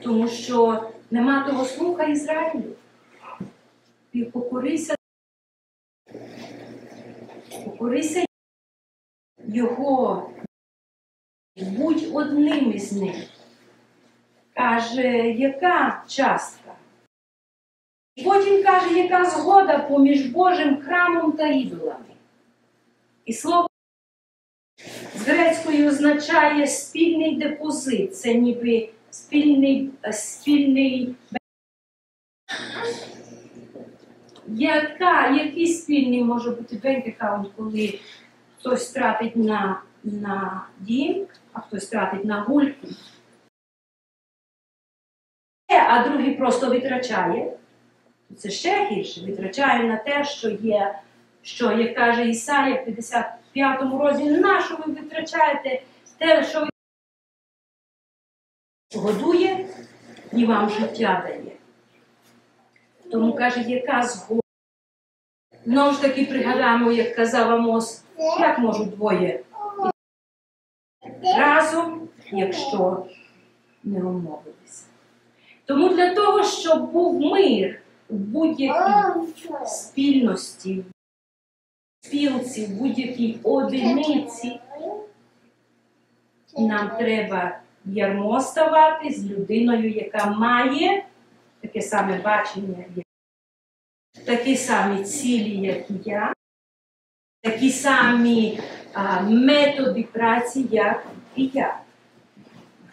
Тому що нема того слуха Ізраїлю. І покорися, покорися його, будь одним із них. Каже, яка частка? Потім каже, яка згода поміж Божим храмом та ідолами. І слово з грецької означає спільний депозит. Це ніби спільний, е, спільний. Яка, який спільний може бути бенк аккаунт, коли хтось тратить на, на дім, а хтось тратить на гульки, а другий просто витрачає. Це ще гірше, витрачає на те, що є, що, як каже Ісая в 55 розділі, на що ви витрачаєте те, що ви годує і вам життя дає. Тому каже, яка згода. Знову ж таки пригадаємо, як казав Амос, як можуть двоє разом, якщо не умовилися. Тому для того, щоб був мир в будь-якій спільності, спілці, будь-якій одиниці, нам треба ярмо ставати з людиною, яка має таке саме бачення, такі самі цілі, як і я, такі самі а, методи праці, як і я.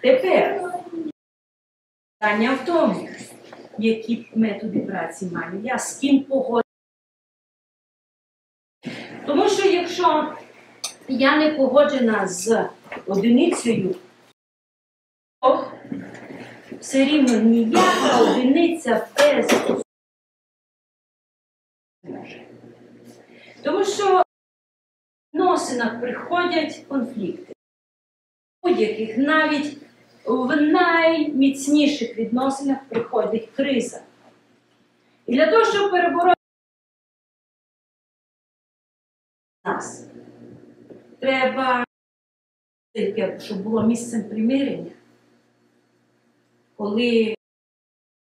Тепер питання в тому, які методи праці маю я, з ким погоджуюся. Якщо я не погоджена з одиницею, то все рівно ніяка одиниця без. Тому що в відносинах приходять конфлікти. Будь-яких навіть в найміцніших відносинах приходить криза. І для того, щоб перебороти нас, треба, щоб було місцем примирення, коли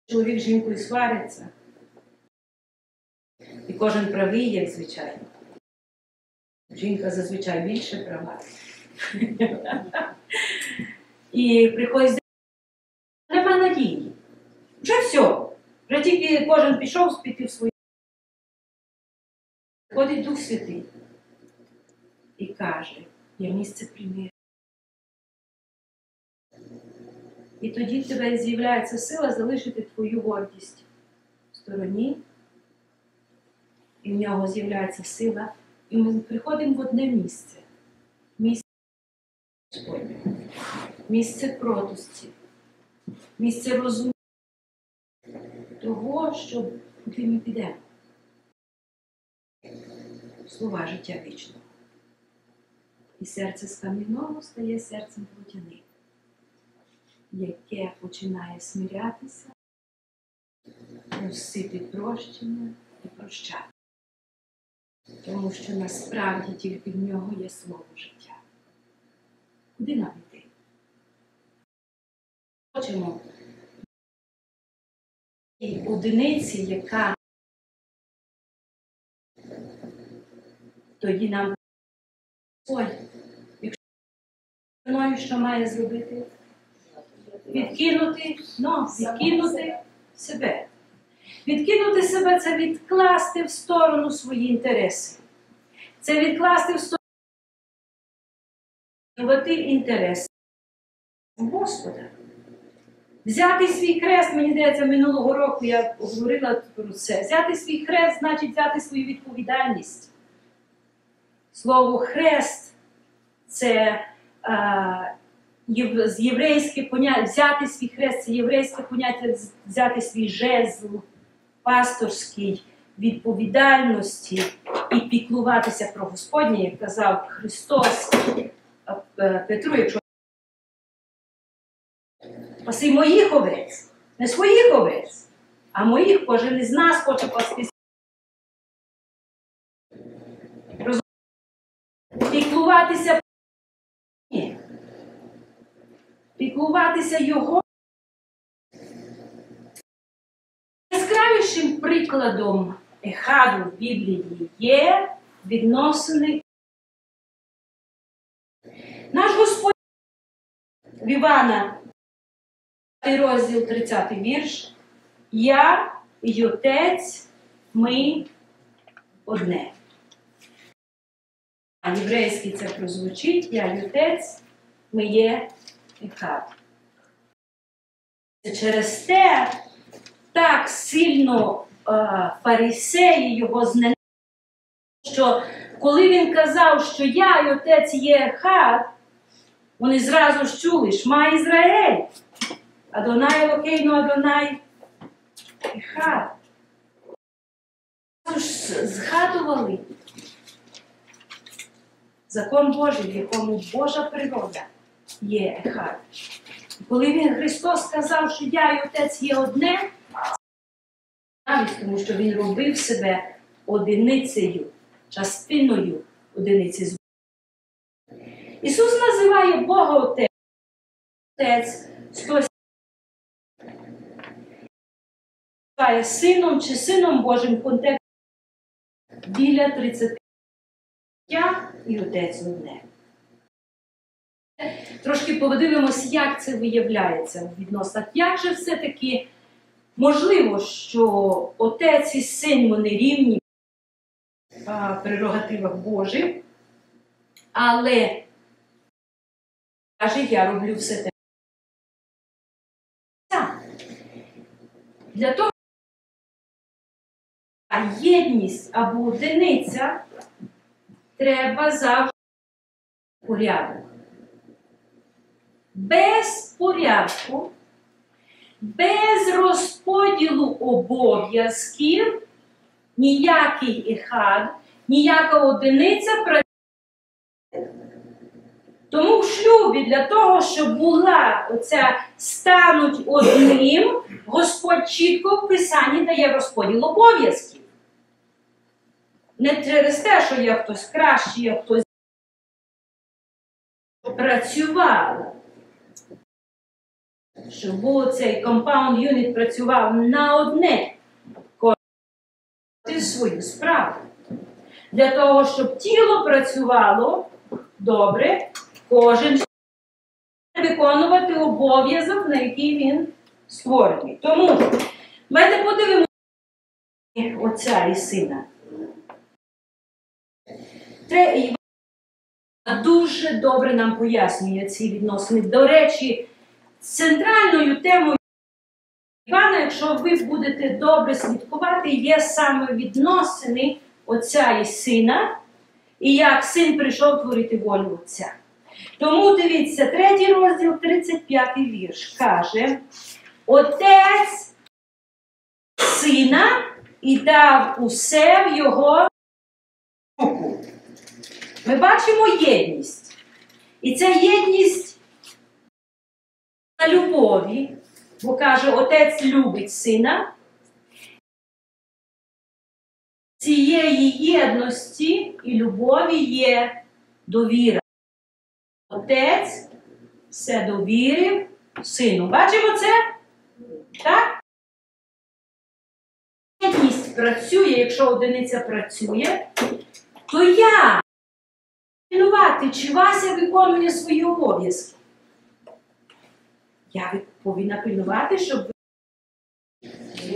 чоловік з жінкою свариться, і кожен правий, як звичайно. Жінка зазвичай більше права. І приходить нема надії. Вже все. Вже тільки кожен пішов спіти в свою. Ходить Дух Святий і каже, є місце примирення. І тоді в тебе з'являється сила залишити твою гордість в стороні, і в нього з'являється сила, і ми приходимо в одне місце. Місце Господнє. Місце кротості, місце розуміння того, що куди ми підемо. Слова життя вічного. І серце з кам'яного стає серцем плотяним, яке починає смирятися, просити прощення і прощати. Тому що насправді тільки в нього є слово життя. Куди нам йти? Хочемо одиниці, яка тоді нам Ой, мною що має зробити? Відкинути, ну, відкинути себе. Відкинути себе це відкласти в сторону свої інтереси. Це відкласти в сторону інтереси Господа. Взяти свій хрест, мені здається, минулого року я говорила про це. Взяти свій хрест значить взяти свою відповідальність. Слово хрест це з єврейське поняття, взяти свій хрест це єврейське поняття, взяти свій жезл пасторський відповідальності і піклуватися про Господнє, як казав Христос Петру, якщо Паси моїх овець, не своїх овець, а моїх кожен із нас хоче пастися. Піклуватися Ні. Піклуватися його. Яскравішим прикладом ехаду в Біблії є відносини. Наш Господь в Івана розділ 30 вірш. Я і отець, ми одне. А єврейський це прозвучить, я і отець, ми є ехад. Через те так сильно е, фарисеї його зненавиділи, що коли він казав, що я і отець є ехад, вони зразу ж чули, шма Ізраїль. Адонай Елокейну Адонай Ехад. Згадували закон Божий, в якому Божа природа є. Коли він Христос сказав, що я і Отець є одне, навіть тому що Він робив себе одиницею, частиною одиниці з Ісус називає Бога Отець. Отець 100 називає сином чи сином Божим в контексті біля 30 я і отець одне. Трошки подивимося, як це виявляється у відносинах. Як же все-таки можливо, що отець і син вони рівні в прерогативах Божих, але каже, я роблю все те. Для того, а єдність або одиниця треба завжди порядок. Без порядку, без розподілу обов'язків ніякий ехад, ніяка одиниця працює. Тому в шлюбі для того, щоб була оця стануть одним, Господь чітко в Писанні дає розподіл обов'язків. Не через те, що є хтось кращий, є хтось працював. Щоб цей компаунд юніт працював на одне кожен свою справу. Для того, щоб тіло працювало добре, кожен виконувати обов'язок, на який він створений. Тому давайте подивимося отця і сина. Дуже добре нам пояснює ці відносини. До речі, центральною темою Івана, якщо ви будете добре слідкувати, є саме відносини отця і сина, і як син прийшов творити волю отця. Тому дивіться, третій розділ, 35 вірш каже: Отець сина і дав усе в його руку. Ми бачимо єдність. І ця єдність любові, бо каже, отець любить сина. Цієї єдності і любові є довіра. Отець все довірив сину. Бачимо це? Так? Єдність працює, якщо одиниця працює, то я пильнувати, чи Вася виконує свої обов'язки. Я повинна пильнувати, щоб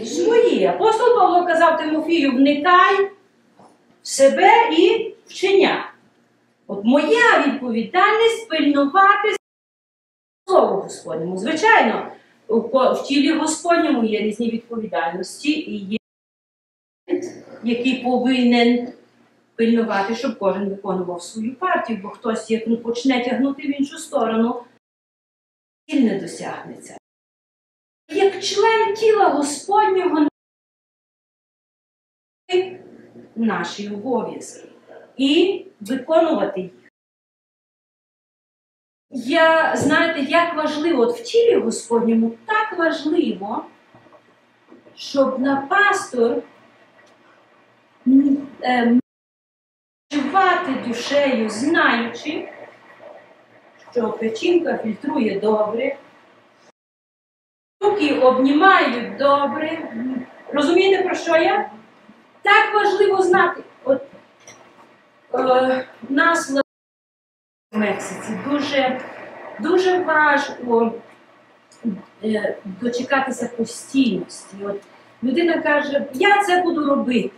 свої. Апостол Павло казав Тимофію, вникай в себе і вчення. От моя відповідальність пильнувати Слово Господньому. Звичайно, в тілі Господньому є різні відповідальності і є, який повинен пильнувати, щоб кожен виконував свою партію, бо хтось як ну, почне тягнути в іншу сторону, ціль не досягнеться. Як член тіла Господнього наші обов'язки і виконувати їх. Я, знаєте, як важливо, от в тілі Господньому так важливо, щоб на пастор м, ем, душею, знаючи, що печінка фільтрує добре, руки обнімають добре. Розумієте, про що я? Так важливо знати. От, е, нас в Мексиці дуже, дуже важко е, дочекатися постійності. От, людина каже, я це буду робити.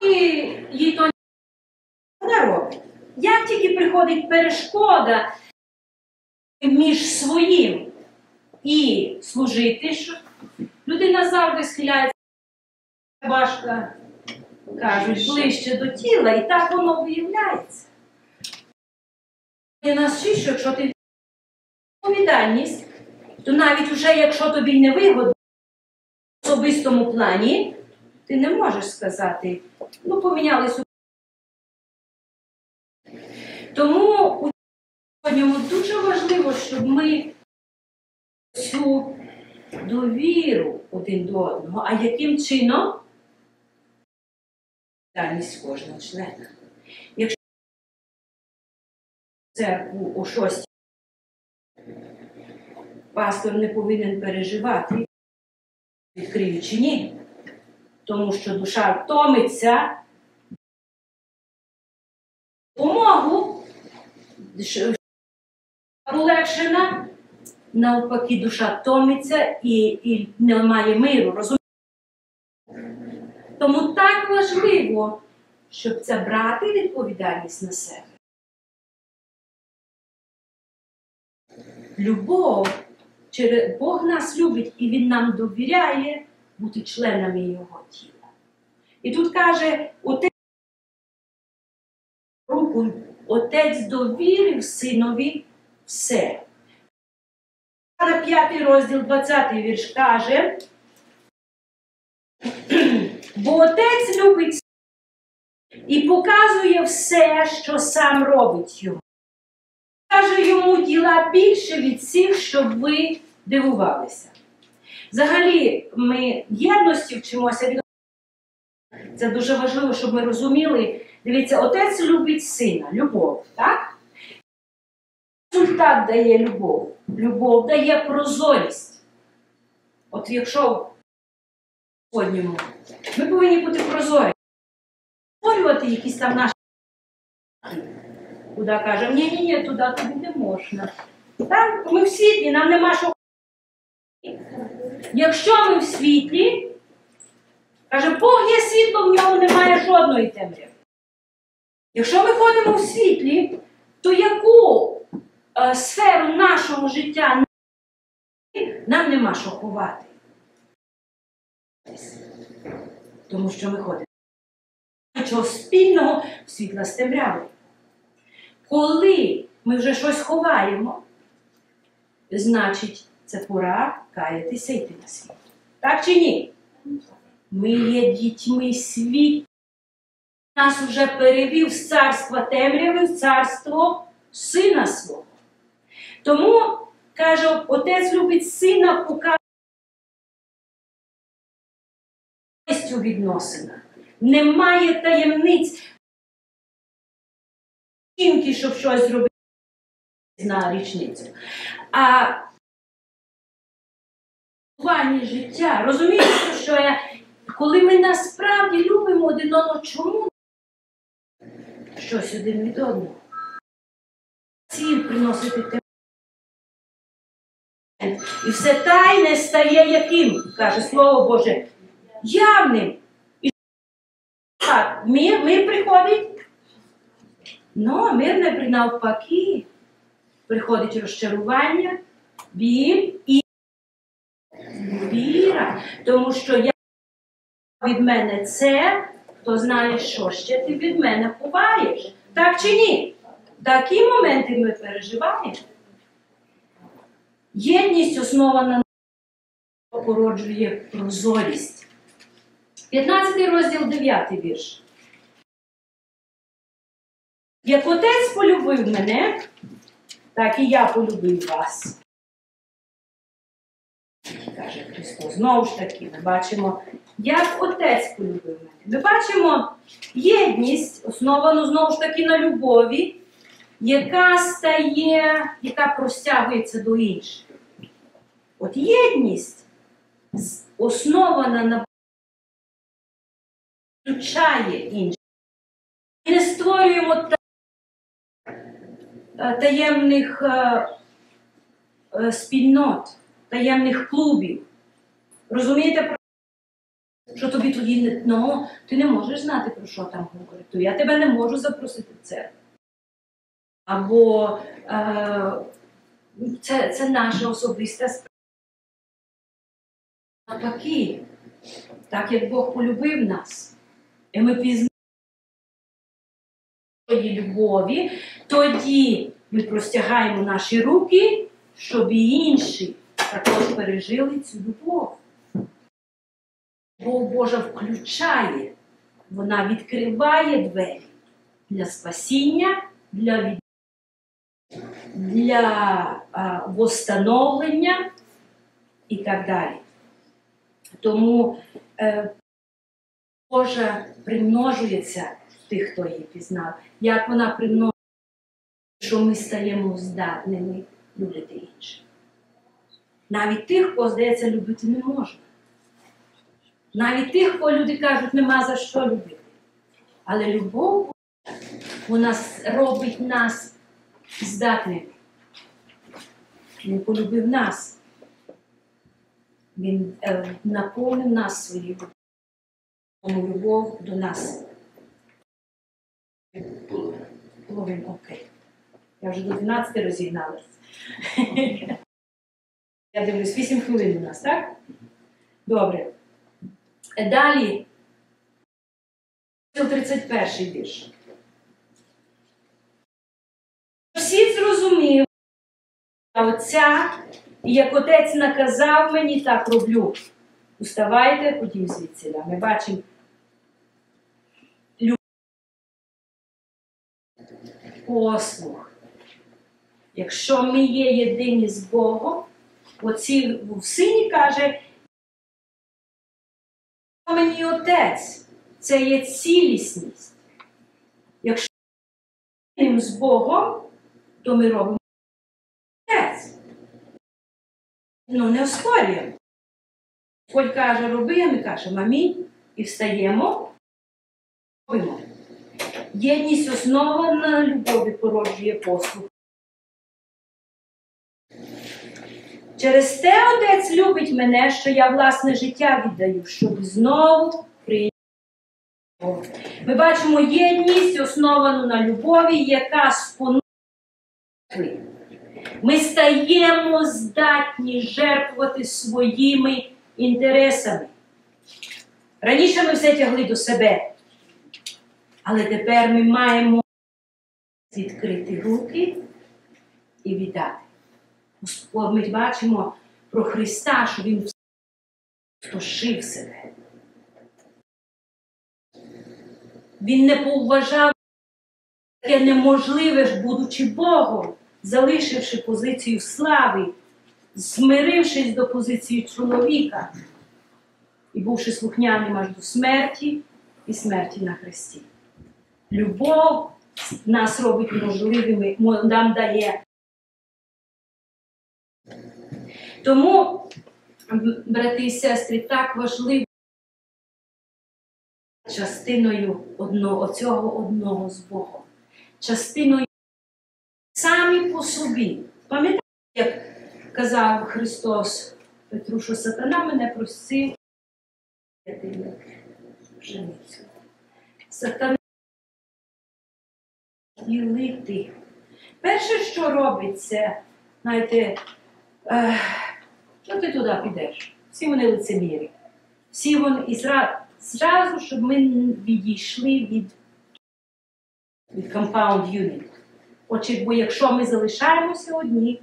І їй то. Тільки приходить перешкода між своїм і служити, що людина завжди схиляється важка, кажуть, ближче до тіла, і так воно виявляється. І нас вчить, що якщо ти відповідальність, то навіть вже якщо тобі не вигодно в особистому плані, ти не можеш сказати, ну помінялись тому у ньому дуже важливо, щоб ми цю довіру один до одного, а яким чином дальність кожного члена. Якщо церкву о шостій пастор не повинен переживати, відкрию чи ні, тому що душа втомиться допомогу полегшена, навпаки, душа томиться і, і немає миру. Розумієте? Тому так важливо, щоб це брати відповідальність на себе. Любов, Бог нас любить і Він нам довіряє бути членами Його тіла. І тут каже, отець, руку, отець довірив синові все. На п'ятий розділ, 20 вірш каже, бо отець любить і показує все, що сам робить йому. Каже йому діла більше від всіх, щоб ви дивувалися. Взагалі, ми єдності вчимося від це дуже важливо, щоб ми розуміли. Дивіться, отець любить сина, любов, так? Результат дає любов. Любов дає прозорість. От якщо в ми повинні бути прозорі. Створювати якісь там наші. Куди кажемо, ні, ні, ні, туди тобі не можна. Там ми в світлі, нам нема що. Якщо ми в світлі, каже, Бог є світло, в ньому немає жодної темряви. Якщо ми ходимо в світлі, то яку сферу нашого життя нам нема що ховати? Тому що ми ходимо. Нічого спільного в світла з темрявою. Коли ми вже щось ховаємо, значить, це пора каятися йти на світ. Так чи ні? Ми є дітьми світу. Нас вже перевів з царства темряви в царство сина свого. Тому, каже, отець любить сина показувати у відносинах. Немає таємниць жінки, щоб щось зробити на річницю. А плані життя. Розумієте, що я, коли ми насправді любимо один одного, чому щось один від одного? Ціль приносити те. І все тайне стає яким, каже Слово Боже, явним. І мир, мир приходить. Ну, мир не при навпаки. Приходить розчарування, біль і віра. Тому що я від мене це, то знаєш, що ще ти від мене ховаєш. Так чи ні? Такі моменти ми переживаємо. Єдність основана на породжує прозорість. 15 розділ 9 вірш. Як отець полюбив мене, так і я полюбив вас. Каже Христос. Знову ж таки, ми бачимо, як отець полюбив мене. Ми бачимо єдність, основану знову ж таки на любові, яка стає, яка простягується до інших. От єдність основана на включає інших. І не створюємо е, таємних е, е, спільнот, таємних клубів. Розумієте, що тобі тоді не ну, ти не можеш знати, про що там говорить, то я тебе не можу запросити в церкву. Або це наша особиста справа. Навпаки, так як Бог полюбив нас, і ми пізнаємо любові, тоді ми простягаємо наші руки, щоб і інші також пережили цю любов. Бог Божа включає, вона відкриває двері для спасіння, для, від... для а, восстановлення і так далі. Тому е, Божа примножується в тих, хто її пізнав. Як вона примножується, що ми стаємо здатними любити інших. Навіть тих, кого, здається, любити не можна. Навіть тих, кого люди кажуть, нема за що любити. Але любов вона робить нас здатними. Він полюбив нас. Він е, наповнив нас своєю любов до нас. Половину, окей. Я вже до 12 розігналась. Я дивлюсь, 8 хвилин у нас, так? Добре. Е, Далі. 31 вірш. Всі зрозумів, Отця, і як отець наказав мені, так роблю. Уставайте, ходім звідси. Ми бачимо послух. Якщо ми є єдині з Богом, оці в сині каже, мені отець, це є цілісність. Якщо ми з Богом, то ми робимо отець. Ну, не оспорюємо. Господь каже, роби, а ми кажемо амінь, і встаємо, робимо. Єдність основана на любові породжує послуг. Через те Отець любить мене, що я власне життя віддаю, щоб знову прийняти. Ми бачимо єдність, основану на любові, яка спонукає. Ми стаємо здатні жертвувати своїми інтересами. Раніше ми все тягли до себе, але тепер ми маємо відкрити руки і віддати. Ми бачимо про Христа, що Він стошив себе. Він не поважав таке неможливе, ж, будучи Богом, залишивши позицію слави, змирившись до позиції чоловіка і бувши слухняним аж до смерті і смерті на Христі. Любов нас робить можливими, нам дає. Тому, брати і сестри, так важливо частиною одного, цього одного з Богом. Частиною по собі. Пам'ятаєте, як казав Христос Петру, що сатана мене просив пшеницю. Сатана ділити. Перше, що робить, це, знаєте, е, ну ти туди підеш. Всі вони лицемірі. Всі вони і зра, зразу, щоб ми відійшли від, від compound unit. Бо якщо ми залишаємося одні,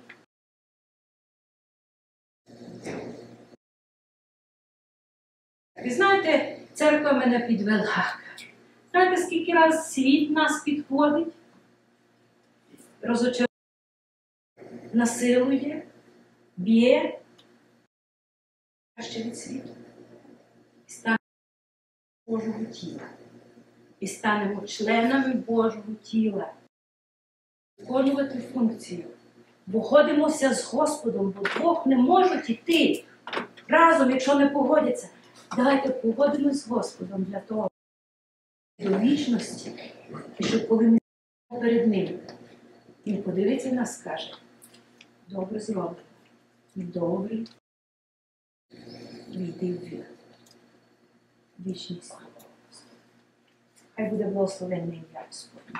ви знаєте, церква мене підвела. Знаєте, скільки раз світ нас підходить, розочаровує, насилує, б'є, краще від світу. І стане Божого тіла. І станемо членами Божого тіла. Виконувати функцію. Бо ходимося з Господом, бо Бог не можуть іти разом, якщо не погодяться. Давайте погодимось з Господом для того, до вічності, і щоб коли ми перед ним, він подивиться і нас скаже, добре зроблено, добрий, війди в вір. Вічність. Хай буде благословенне ім'я Господне.